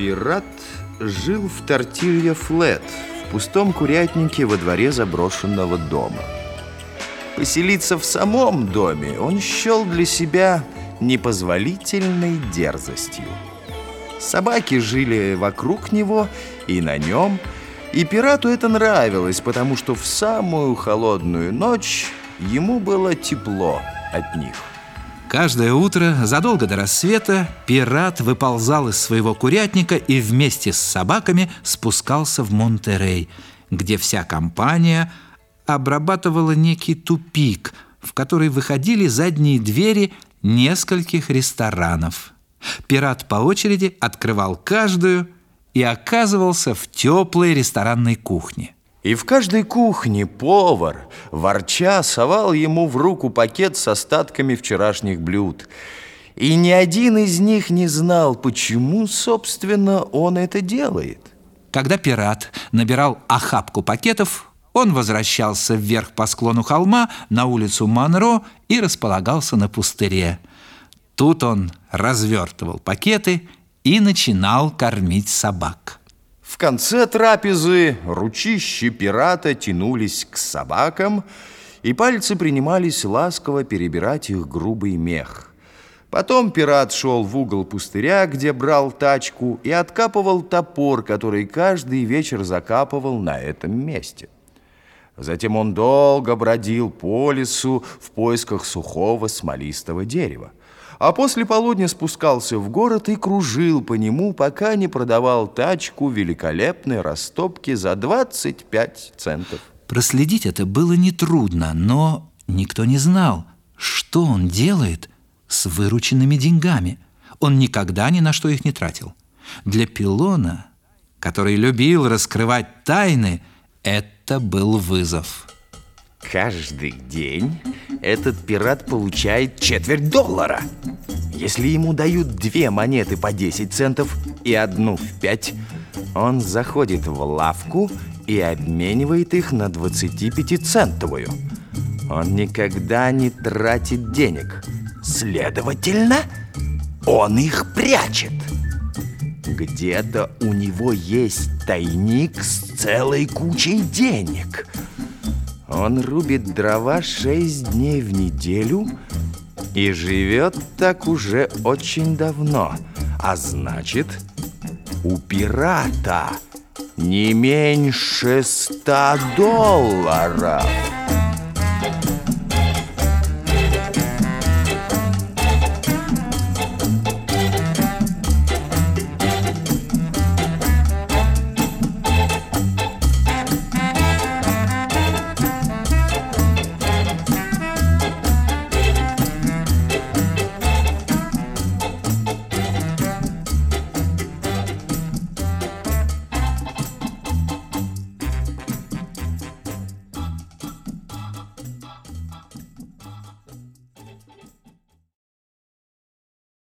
Пират жил в Тортилья Флет, в пустом курятнике во дворе заброшенного дома. Поселиться в самом доме он счел для себя непозволительной дерзостью. Собаки жили вокруг него и на нем, и пирату это нравилось, потому что в самую холодную ночь ему было тепло от них. Каждое утро, задолго до рассвета, пират выползал из своего курятника и вместе с собаками спускался в Монтерей, где вся компания обрабатывала некий тупик, в который выходили задние двери нескольких ресторанов. Пират по очереди открывал каждую и оказывался в теплой ресторанной кухне. И в каждой кухне повар, ворча, совал ему в руку пакет с остатками вчерашних блюд. И ни один из них не знал, почему, собственно, он это делает. Когда пират набирал охапку пакетов, он возвращался вверх по склону холма на улицу Монро и располагался на пустыре. Тут он развертывал пакеты и начинал кормить собак. Конце трапезы ручищи пирата тянулись к собакам, и пальцы принимались ласково перебирать их грубый мех. Потом пират шел в угол пустыря, где брал тачку, и откапывал топор, который каждый вечер закапывал на этом месте. Затем он долго бродил по лесу в поисках сухого смолистого дерева а после полудня спускался в город и кружил по нему, пока не продавал тачку великолепной растопки за 25 центов. Проследить это было нетрудно, но никто не знал, что он делает с вырученными деньгами. Он никогда ни на что их не тратил. Для Пилона, который любил раскрывать тайны, это был вызов. Каждый день этот пират получает четверть доллара. Если ему дают две монеты по 10 центов и одну в 5, он заходит в лавку и обменивает их на 25-центовую. Он никогда не тратит денег. Следовательно, он их прячет. Где-то у него есть тайник с целой кучей денег – он рубит дрова шесть дней в неделю и живет так уже очень давно. А значит, у пирата не меньше ста долларов.